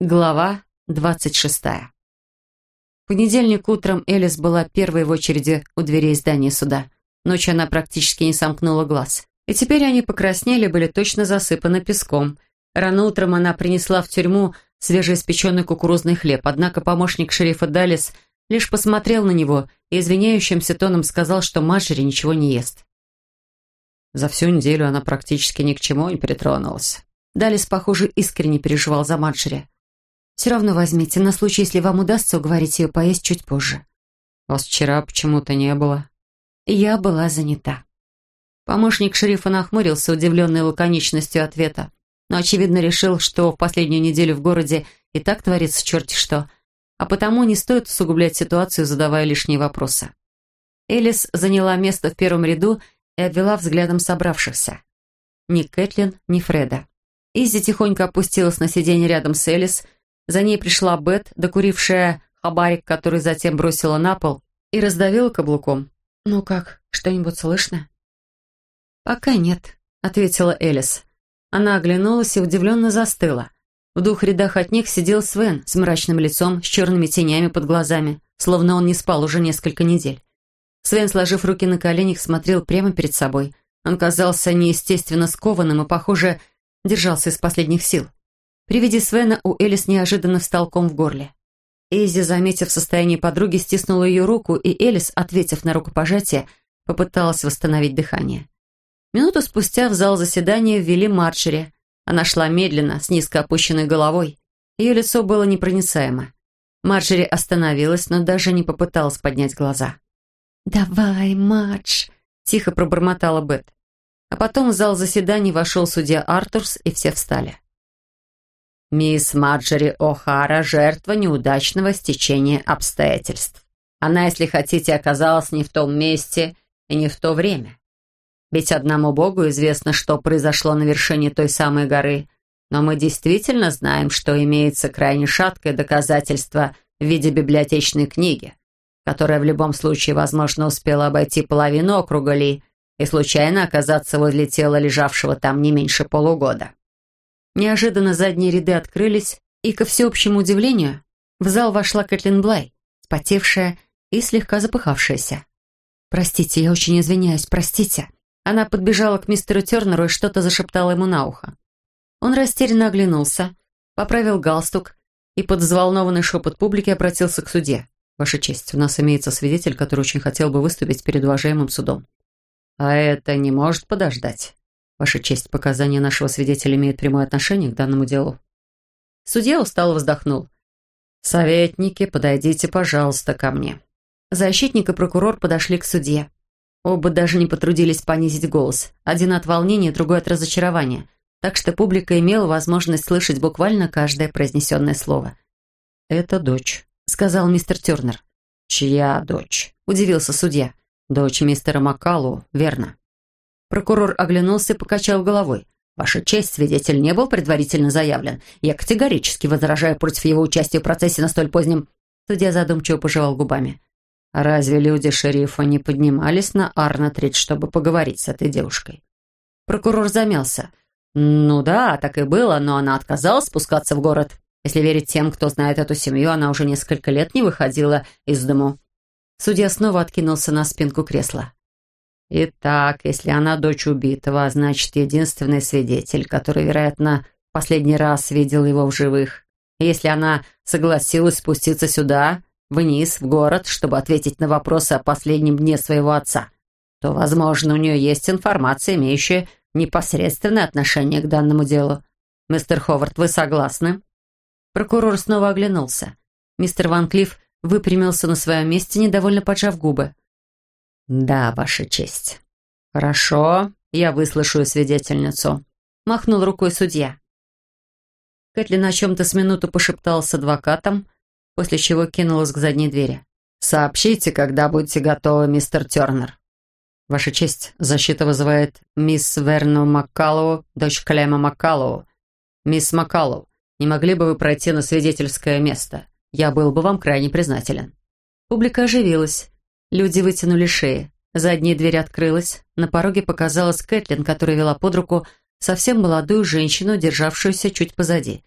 Глава двадцать шестая. В понедельник утром Элис была первой в очереди у дверей здания суда. Ночью она практически не сомкнула глаз. И теперь они покраснели, были точно засыпаны песком. Рано утром она принесла в тюрьму свежеиспеченный кукурузный хлеб, однако помощник шерифа Даллес лишь посмотрел на него и извиняющимся тоном сказал, что Маджери ничего не ест. За всю неделю она практически ни к чему не притронулась. Даллес, похоже, искренне переживал за Маджери. Все равно возьмите, на случай, если вам удастся уговорить ее поесть чуть позже. Вас вчера почему-то не было. Я была занята. Помощник шерифа нахмурился, удивленный лаконичностью ответа, но, очевидно, решил, что в последнюю неделю в городе и так творится черти что, а потому не стоит усугублять ситуацию, задавая лишние вопросы. Элис заняла место в первом ряду и обвела взглядом собравшихся. Ни Кэтлин, ни Фреда. Изи тихонько опустилась на сиденье рядом с Элис, за ней пришла Бет, докурившая хабарик, который затем бросила на пол и раздавила каблуком. «Ну как, что-нибудь слышно?» «Пока нет», — ответила Элис. Она оглянулась и удивленно застыла. В двух рядах от них сидел Свен с мрачным лицом, с черными тенями под глазами, словно он не спал уже несколько недель. Свен, сложив руки на коленях, смотрел прямо перед собой. Он казался неестественно скованным и, похоже, держался из последних сил. При виде Свена у Элис неожиданно встал ком в горле. Эйзи, заметив состояние подруги, стиснула ее руку, и Элис, ответив на рукопожатие, попыталась восстановить дыхание. Минуту спустя в зал заседания ввели Марчери. Она шла медленно, с низко опущенной головой. Ее лицо было непроницаемо. Марджери остановилась, но даже не попыталась поднять глаза. «Давай, Мадж!» — тихо пробормотала Бет. А потом в зал заседаний вошел судья Артурс, и все встали. Мисс Марджери О'Хара – жертва неудачного стечения обстоятельств. Она, если хотите, оказалась не в том месте и не в то время. Ведь одному Богу известно, что произошло на вершине той самой горы, но мы действительно знаем, что имеется крайне шаткое доказательство в виде библиотечной книги, которая в любом случае, возможно, успела обойти половину округа Ли и случайно оказаться возле тела, лежавшего там не меньше полугода. Неожиданно задние ряды открылись, и, ко всеобщему удивлению, в зал вошла Кэтлин Блай, спотевшая и слегка запыхавшаяся. «Простите, я очень извиняюсь, простите». Она подбежала к мистеру Тернеру и что-то зашептала ему на ухо. Он растерянно оглянулся, поправил галстук и под взволнованный шепот публики обратился к суде. «Ваша честь, у нас имеется свидетель, который очень хотел бы выступить перед уважаемым судом». «А это не может подождать?» Ваша честь, показания нашего свидетеля имеют прямое отношение к данному делу». Судья устало вздохнул. «Советники, подойдите, пожалуйста, ко мне». Защитник и прокурор подошли к судье. Оба даже не потрудились понизить голос. Один от волнения, другой от разочарования. Так что публика имела возможность слышать буквально каждое произнесенное слово. «Это дочь», — сказал мистер Тернер. «Чья дочь?» — удивился судья. «Дочь мистера Маккалу, верно». Прокурор оглянулся и покачал головой. «Ваша честь, свидетель не был предварительно заявлен. Я категорически возражаю против его участия в процессе на столь позднем...» Судья задумчиво пожевал губами. «Разве люди шерифа не поднимались на Арнатридж, чтобы поговорить с этой девушкой?» Прокурор замялся. «Ну да, так и было, но она отказалась спускаться в город. Если верить тем, кто знает эту семью, она уже несколько лет не выходила из дому». Судья снова откинулся на спинку кресла. Итак, если она дочь убитого, значит, единственный свидетель, который, вероятно, последний раз видел его в живых. если она согласилась спуститься сюда, вниз, в город, чтобы ответить на вопросы о последнем дне своего отца, то, возможно, у нее есть информация, имеющая непосредственное отношение к данному делу. Мистер Ховард, вы согласны? Прокурор снова оглянулся. Мистер Ван Клифф выпрямился на своем месте, недовольно поджав губы. «Да, Ваша честь». «Хорошо, я выслушаю свидетельницу», — махнул рукой судья. Кэтлин о чем-то с минуту пошептал с адвокатом, после чего кинулась к задней двери. «Сообщите, когда будете готовы, мистер Тернер». «Ваша честь, защита вызывает мисс Верну Маккалову, дочь Клема Маккалову. Мисс Маккалов, не могли бы вы пройти на свидетельское место? Я был бы вам крайне признателен». Публика оживилась. Люди вытянули шеи. Задняя дверь открылась. На пороге показалась Кэтлин, которая вела под руку совсем молодую женщину, державшуюся чуть позади.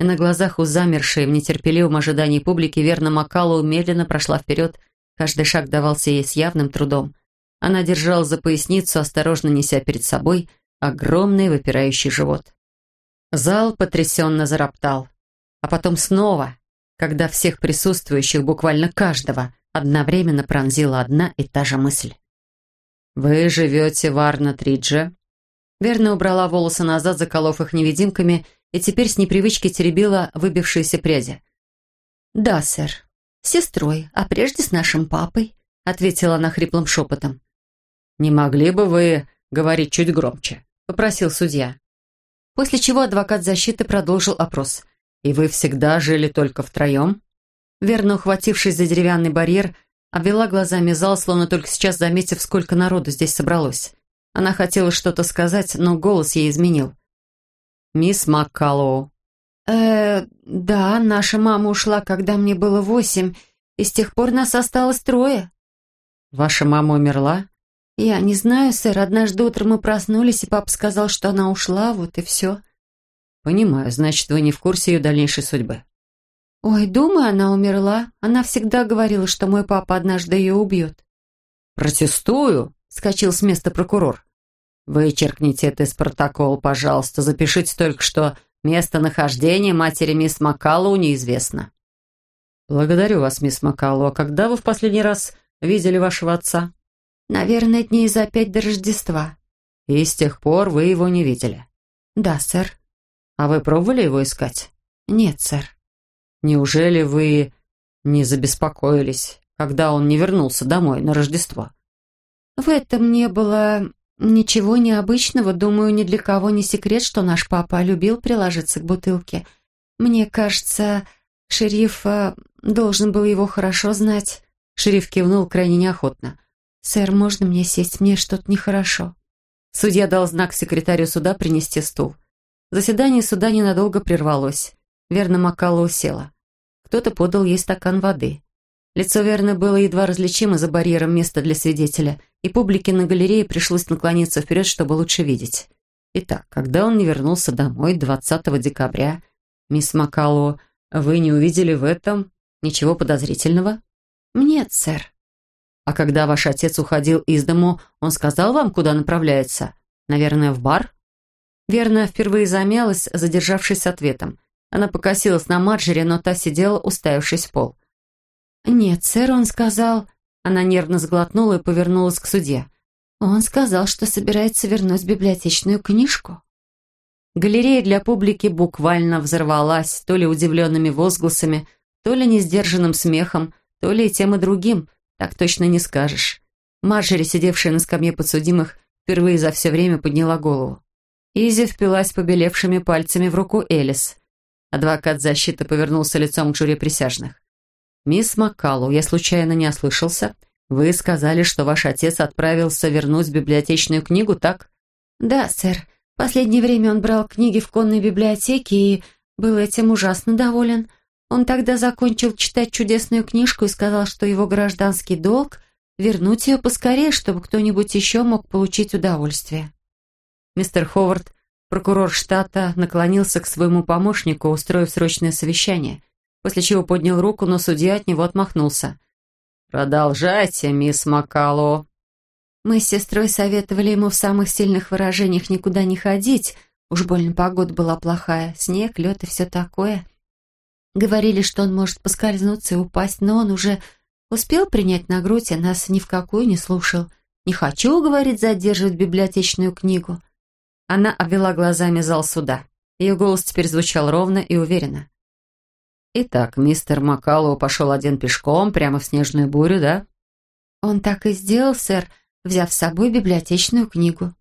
и на глазах у замершей в нетерпеливом ожидании публики Верна Макалу медленно прошла вперед. Каждый шаг давался ей с явным трудом. Она держала за поясницу, осторожно неся перед собой огромный выпирающий живот. Зал потрясенно зароптал. А потом снова, когда всех присутствующих, буквально каждого, одновременно пронзила одна и та же мысль. «Вы живете в Арна-Тридже?» Верна убрала волосы назад, заколов их невидимками, и теперь с непривычки теребила выбившиеся пряди. «Да, сэр. С сестрой, а прежде с нашим папой», — ответила она хриплым шепотом. «Не могли бы вы говорить чуть громче?» — попросил судья. После чего адвокат защиты продолжил опрос. «И вы всегда жили только втроем?» Верно ухватившись за деревянный барьер, обвела глазами зал, словно только сейчас заметив, сколько народу здесь собралось. Она хотела что-то сказать, но голос ей изменил. «Мисс Маккаллоу». «Э, да, наша мама ушла, когда мне было восемь, и с тех пор нас осталось трое». «Ваша мама умерла?» «Я не знаю, сэр. Однажды утром мы проснулись, и папа сказал, что она ушла, вот и все». «Понимаю. Значит, вы не в курсе ее дальнейшей судьбы?» «Ой, думаю, она умерла. Она всегда говорила, что мой папа однажды ее убьет». «Протестую», — скачал с места прокурор. Вычеркните это из протокола, пожалуйста. Запишите только, что местонахождение матери мисс Макаллоу неизвестно. Благодарю вас, мисс Макаллоу. А когда вы в последний раз видели вашего отца? Наверное, дней за пять до Рождества. И с тех пор вы его не видели? Да, сэр. А вы пробовали его искать? Нет, сэр. Неужели вы не забеспокоились, когда он не вернулся домой на Рождество? В этом не было «Ничего необычного. Думаю, ни для кого не секрет, что наш папа любил приложиться к бутылке. Мне кажется, шериф э, должен был его хорошо знать». Шериф кивнул крайне неохотно. «Сэр, можно мне сесть? Мне что-то нехорошо». Судья дал знак секретарю суда принести стул. Заседание суда ненадолго прервалось. Верно Маккалла усела. Кто-то подал ей стакан воды. Лицо Верны было едва различимо за барьером места для свидетеля, и публике на галерее пришлось наклониться вперед, чтобы лучше видеть. Итак, когда он не вернулся домой 20 декабря, мисс Макало, вы не увидели в этом ничего подозрительного? Нет, сэр. А когда ваш отец уходил из дому, он сказал вам, куда направляется? Наверное, в бар? Верно, впервые замялась, задержавшись ответом. Она покосилась на Марджери, но та сидела, уставившись в пол. «Нет, сэр, он сказал...» Она нервно сглотнула и повернулась к суде. «Он сказал, что собирается вернуть библиотечную книжку». Галерея для публики буквально взорвалась, то ли удивленными возгласами, то ли несдержанным смехом, то ли и тем и другим, так точно не скажешь. Марджери, сидевшая на скамье подсудимых, впервые за все время подняла голову. Изи впилась побелевшими пальцами в руку Элис. Адвокат защиты повернулся лицом к жюри присяжных. «Мисс Маккалу, я случайно не ослышался. Вы сказали, что ваш отец отправился вернуть библиотечную книгу, так?» «Да, сэр. В последнее время он брал книги в конной библиотеке и был этим ужасно доволен. Он тогда закончил читать чудесную книжку и сказал, что его гражданский долг — вернуть ее поскорее, чтобы кто-нибудь еще мог получить удовольствие». Мистер Ховард, прокурор штата, наклонился к своему помощнику, устроив срочное совещание — после чего поднял руку, но судья от него отмахнулся. «Продолжайте, мисс Макало». Мы с сестрой советовали ему в самых сильных выражениях никуда не ходить. Уж больно погода была плохая, снег, лед и все такое. Говорили, что он может поскользнуться и упасть, но он уже успел принять на грудь, а нас ни в какую не слушал. «Не хочу, — говорит, — задерживать библиотечную книгу». Она обвела глазами зал суда. Ее голос теперь звучал ровно и уверенно. «Итак, мистер Макалоу пошел один пешком прямо в снежную бурю, да?» «Он так и сделал, сэр, взяв с собой библиотечную книгу».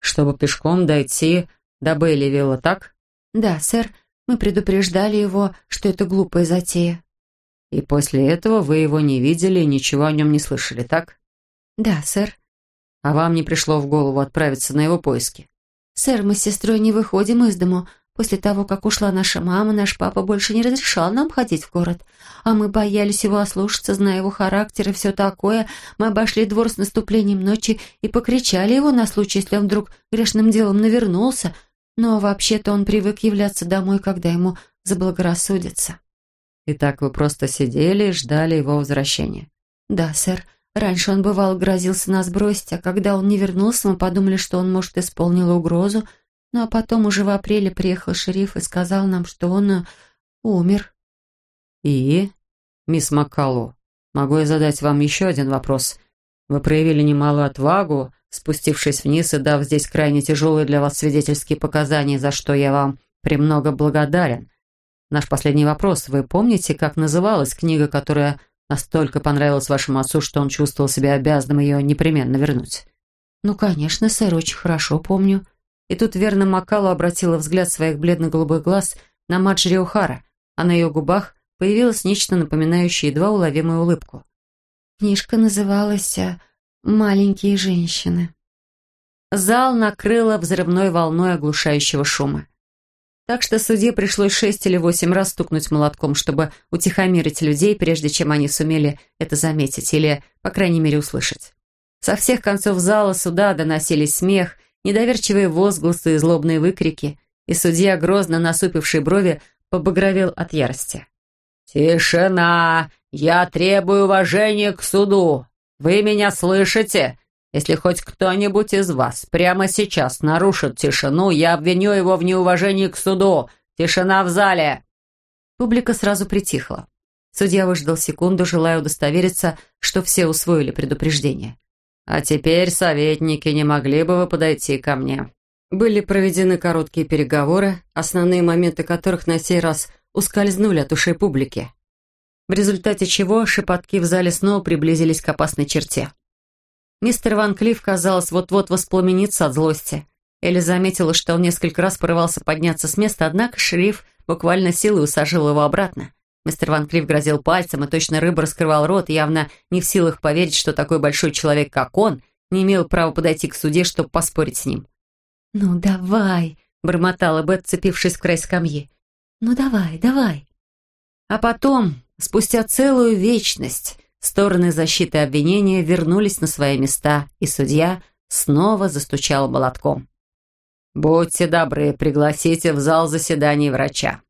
«Чтобы пешком дойти до Бейливилла, так?» «Да, сэр, мы предупреждали его, что это глупая затея». «И после этого вы его не видели и ничего о нем не слышали, так?» «Да, сэр». «А вам не пришло в голову отправиться на его поиски?» «Сэр, мы с сестрой не выходим из дому. После того, как ушла наша мама, наш папа больше не разрешал нам ходить в город. А мы боялись его ослушаться, зная его характер и все такое. Мы обошли двор с наступлением ночи и покричали его на случай, если он вдруг грешным делом навернулся. Но вообще-то он привык являться домой, когда ему заблагорассудится». «Итак, вы просто сидели и ждали его возвращения?» «Да, сэр. Раньше он, бывал, грозился нас бросить, а когда он не вернулся, мы подумали, что он, может, исполнил угрозу. Ну, а потом уже в апреле приехал шериф и сказал нам, что он э, умер». «И? Мисс Маккалу, могу я задать вам еще один вопрос? Вы проявили немалую отвагу, спустившись вниз и дав здесь крайне тяжелые для вас свидетельские показания, за что я вам премного благодарен. Наш последний вопрос. Вы помните, как называлась книга, которая настолько понравилась вашему отцу, что он чувствовал себя обязанным ее непременно вернуть?» «Ну, конечно, сэр, очень хорошо помню». И тут верно Макалу обратила взгляд своих бледно-голубых глаз на Маджери О'Хара, а на ее губах появилось нечто напоминающее едва уловимую улыбку. Книжка называлась э, «Маленькие женщины». Зал накрыло взрывной волной оглушающего шума. Так что судье пришлось шесть или восемь раз стукнуть молотком, чтобы утихомирить людей, прежде чем они сумели это заметить или, по крайней мере, услышать. Со всех концов зала суда доносились смех, недоверчивые возгласы и злобные выкрики, и судья, грозно насупивший брови, побагровел от ярости. «Тишина! Я требую уважения к суду! Вы меня слышите? Если хоть кто-нибудь из вас прямо сейчас нарушит тишину, я обвиню его в неуважении к суду! Тишина в зале!» Публика сразу притихла. Судья выждал секунду, желая удостовериться, что все усвоили предупреждение. «А теперь, советники, не могли бы вы подойти ко мне?» Были проведены короткие переговоры, основные моменты которых на сей раз ускользнули от ушей публики. В результате чего шепотки в зале снова приблизились к опасной черте. Мистер Ван Клифф, казалось, вот-вот воспламенится от злости. Элли заметила, что он несколько раз порывался подняться с места, однако шериф буквально силой усаживал его обратно. Мистер Ван Клифф грозил пальцем, и точно рыба раскрывал рот, явно не в силах поверить, что такой большой человек, как он, не имел права подойти к суде, чтобы поспорить с ним. «Ну, давай!» — бормотала Бет, цепившись в край скамьи. «Ну, давай, давай!» А потом, спустя целую вечность, стороны защиты обвинения вернулись на свои места, и судья снова застучал молотком. «Будьте добры, пригласите в зал заседаний врача».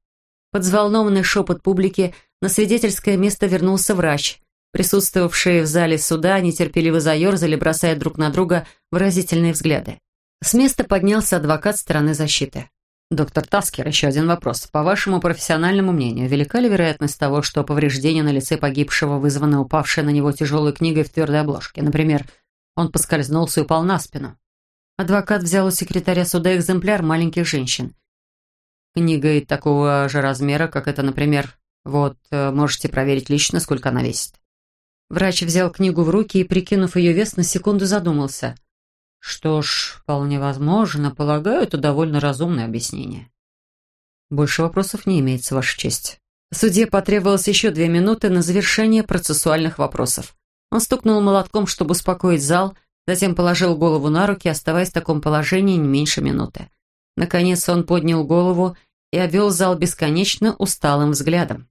Под взволнованный шепот публики на свидетельское место вернулся врач. Присутствовавшие в зале суда нетерпеливо заерзали, бросая друг на друга выразительные взгляды. С места поднялся адвокат стороны защиты. «Доктор Таскер, еще один вопрос. По вашему профессиональному мнению, велика ли вероятность того, что повреждение на лице погибшего вызвано упавшей на него тяжелой книгой в твердой обложке? Например, он поскользнулся и упал на спину?» Адвокат взял у секретаря суда экземпляр маленьких женщин. Книга такого же размера, как это, например, вот, э, можете проверить лично, сколько она весит. Врач взял книгу в руки и, прикинув ее вес, на секунду задумался. Что ж, вполне возможно, полагаю, это довольно разумное объяснение. Больше вопросов не имеется, Ваша честь. Судье потребовалось еще две минуты на завершение процессуальных вопросов. Он стукнул молотком, чтобы успокоить зал, затем положил голову на руки, оставаясь в таком положении не меньше минуты. Наконец он поднял голову и обвел зал бесконечно усталым взглядом.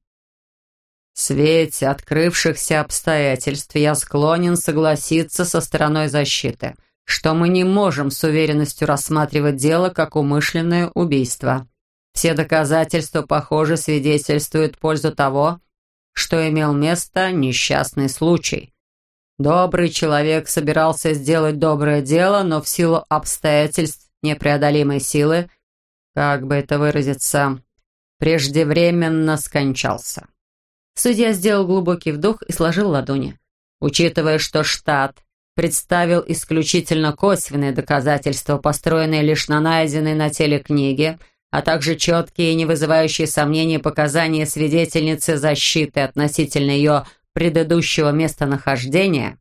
«В свете открывшихся обстоятельств я склонен согласиться со стороной защиты, что мы не можем с уверенностью рассматривать дело как умышленное убийство. Все доказательства, похоже, свидетельствуют в пользу того, что имел место несчастный случай. Добрый человек собирался сделать доброе дело, но в силу обстоятельств непреодолимой силы, как бы это выразиться, преждевременно скончался. Судья сделал глубокий вдох и сложил ладони. Учитывая, что штат представил исключительно косвенные доказательства, построенные лишь на найденной на теле книге, а также четкие и не вызывающие сомнений показания свидетельницы защиты относительно ее предыдущего местонахождения,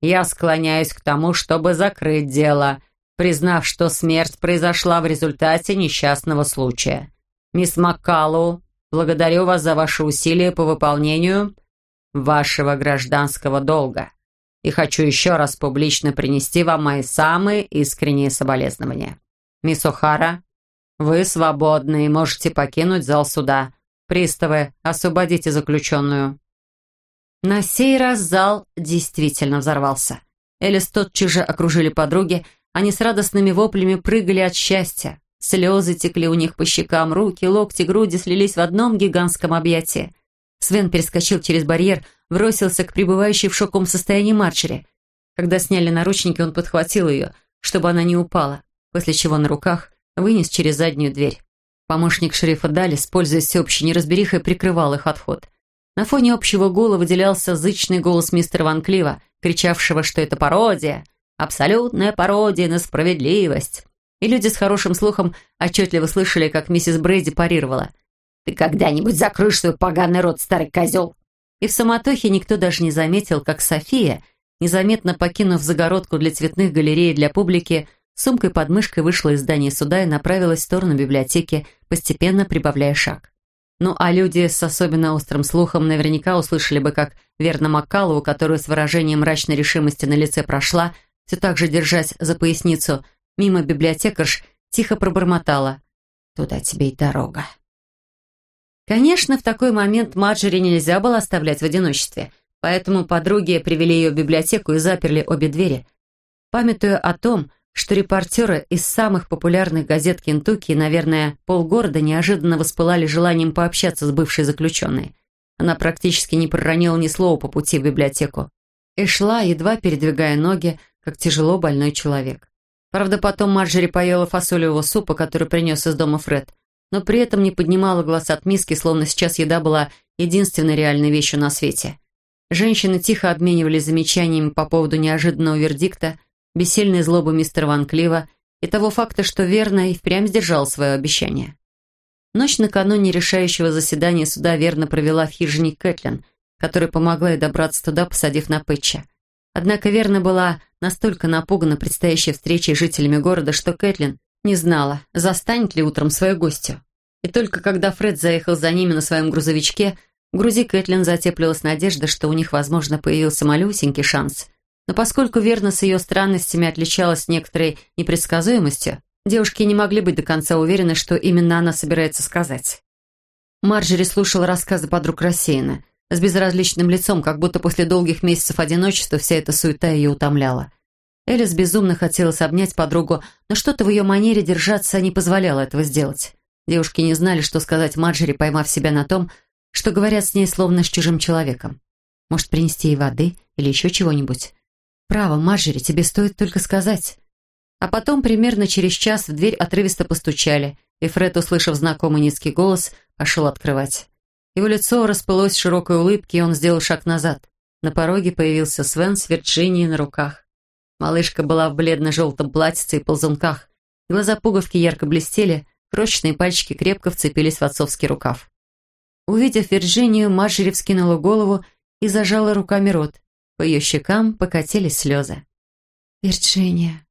я склоняюсь к тому, чтобы закрыть дело признав, что смерть произошла в результате несчастного случая. Мисс Маккалу, благодарю вас за ваши усилия по выполнению вашего гражданского долга и хочу еще раз публично принести вам мои самые искренние соболезнования. Мисс О'Хара, вы свободны и можете покинуть зал суда. Приставы, освободите заключенную». На сей раз зал действительно взорвался. Элис тотчас же окружили подруги, они с радостными воплями прыгали от счастья. Слезы текли у них по щекам, руки, локти, груди слились в одном гигантском объятии. Свен перескочил через барьер, бросился к пребывающей в шоковом состоянии Марджери. Когда сняли наручники, он подхватил ее, чтобы она не упала, после чего на руках вынес через заднюю дверь. Помощник шерифа Далис, пользуясь всеобщей неразберихой, прикрывал их отход. На фоне общего гула выделялся зычный голос мистера Ван Клива, кричавшего, что это пародия, абсолютная пародия на справедливость. И люди с хорошим слухом отчетливо слышали, как миссис Брейди парировала. «Ты когда-нибудь закроешь свой поганый рот, старый козел!» И в суматохе никто даже не заметил, как София, незаметно покинув загородку для цветных галерей для публики, сумкой под мышкой вышла из здания суда и направилась в сторону библиотеки, постепенно прибавляя шаг. Ну а люди с особенно острым слухом наверняка услышали бы, как Верна Маккалову, которая с выражением мрачной решимости на лице прошла, все так же держась за поясницу, мимо библиотекарш, тихо пробормотала «Туда тебе и дорога». Конечно, в такой момент Марджери нельзя было оставлять в одиночестве, поэтому подруги привели ее в библиотеку и заперли обе двери. Памятуя о том, что репортеры из самых популярных газет Кентукки, наверное, полгорода неожиданно воспылали желанием пообщаться с бывшей заключенной. Она практически не проронила ни слова по пути в библиотеку и шла, едва передвигая ноги, как тяжело больной человек. Правда, потом Марджери поела фасолевого супа, который принес из дома Фред, но при этом не поднимала глаз от миски, словно сейчас еда была единственной реальной вещью на свете. Женщины тихо обменивались замечаниями по поводу неожиданного вердикта – бессильной злобы мистера Ван Клива и того факта, что верно и впрямь сдержал свое обещание. Ночь накануне решающего заседания суда верно провела в хижине Кэтлин, которая помогла ей добраться туда, посадив на Пэтча. Однако верно была настолько напугана предстоящей встречей с жителями города, что Кэтлин не знала, застанет ли утром свою гостью. И только когда Фред заехал за ними на своем грузовичке, в груди Кэтлин затеплилась надежда, что у них, возможно, появился малюсенький шанс – но поскольку верно с ее странностями отличалась некоторой непредсказуемостью, девушки не могли быть до конца уверены, что именно она собирается сказать. Марджери слушала рассказы подруг рассеянно, с безразличным лицом, как будто после долгих месяцев одиночества вся эта суета ее утомляла. Элис безумно хотелось обнять подругу, но что-то в ее манере держаться не позволяло этого сделать. Девушки не знали, что сказать Марджери, поймав себя на том, что говорят с ней словно с чужим человеком. Может, принести ей воды или еще чего-нибудь? «Право, Марджери, тебе стоит только сказать». А потом, примерно через час, в дверь отрывисто постучали, и Фред, услышав знакомый низкий голос, пошел открывать. Его лицо расплылось широкой улыбке, и он сделал шаг назад. На пороге появился Свен с Вирджинией на руках. Малышка была в бледно-желтом платьице и ползунках. Глаза пуговки ярко блестели, крошечные пальчики крепко вцепились в отцовский рукав. Увидев Вирджинию, Марджери вскинула голову и зажала руками рот. По ее щекам покатились слезы. «Вирджиния».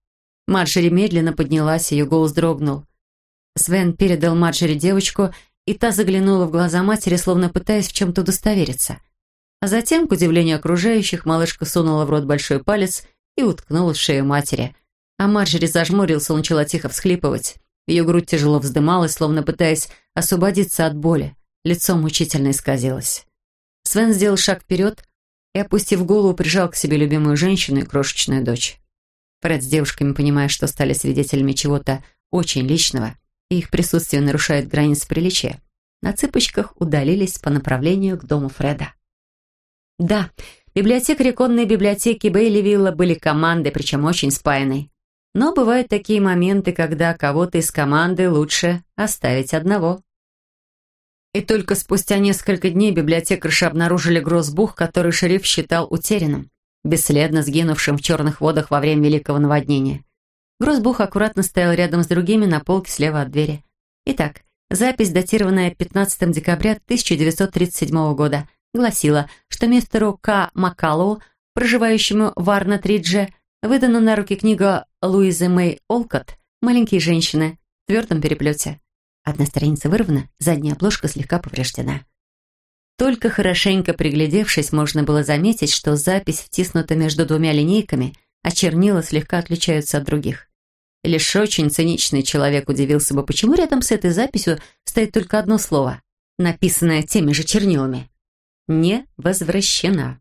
Марджери медленно поднялась, ее голос дрогнул. Свен передал Марджери девочку, и та заглянула в глаза матери, словно пытаясь в чем-то удостовериться. А затем, к удивлению окружающих, малышка сунула в рот большой палец и уткнула в шею матери. А Марджери зажмурился, начала тихо всхлипывать. Ее грудь тяжело вздымалась, словно пытаясь освободиться от боли. Лицо мучительно исказилось. Свен сделал шаг вперед, и, опустив голову, прижал к себе любимую женщину и крошечную дочь. Фред с девушками, понимая, что стали свидетелями чего-то очень личного, и их присутствие нарушает границы приличия, на цыпочках удалились по направлению к дому Фреда. Да, библиотекари конной библиотеки Бейливилла были командой, причем очень спаянной. Но бывают такие моменты, когда кого-то из команды лучше оставить одного. И только спустя несколько дней библиотекарши обнаружили грозбух, который шериф считал утерянным, бесследно сгинувшим в черных водах во время Великого наводнения. Грозбух аккуратно стоял рядом с другими на полке слева от двери. Итак, запись, датированная 15 декабря 1937 года, гласила, что мистеру К. Маккаллоу, проживающему в Арнатридже, выдана на руки книга Луизы Мэй Олкот «Маленькие женщины» в твердом переплете. Одна страница вырвана, задняя обложка слегка повреждена. Только хорошенько приглядевшись, можно было заметить, что запись втиснута между двумя линейками, а чернила слегка отличаются от других. лишь очень циничный человек удивился бы, почему рядом с этой записью стоит только одно слово, написанное теми же чернилами. «Не возвращена».